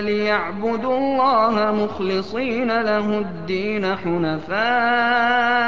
ليعبدوا الله مخلصين له الدين حنفاء.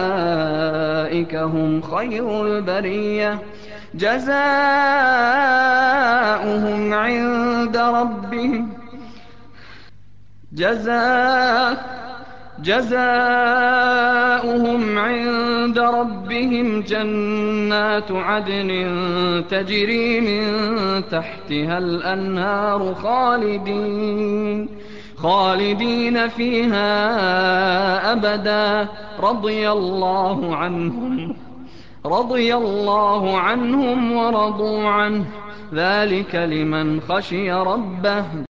أولئك هم خير البرية جزاؤهم عند ربهم جزاء جزاؤهم عند ربهم جنات عدن تجري من تحتها الأنهار خالدين خالدين فيها أبدا. رضي الله عنهم رضي الله عنهم ورضوا عنه. ذلك لمن خشي ربه.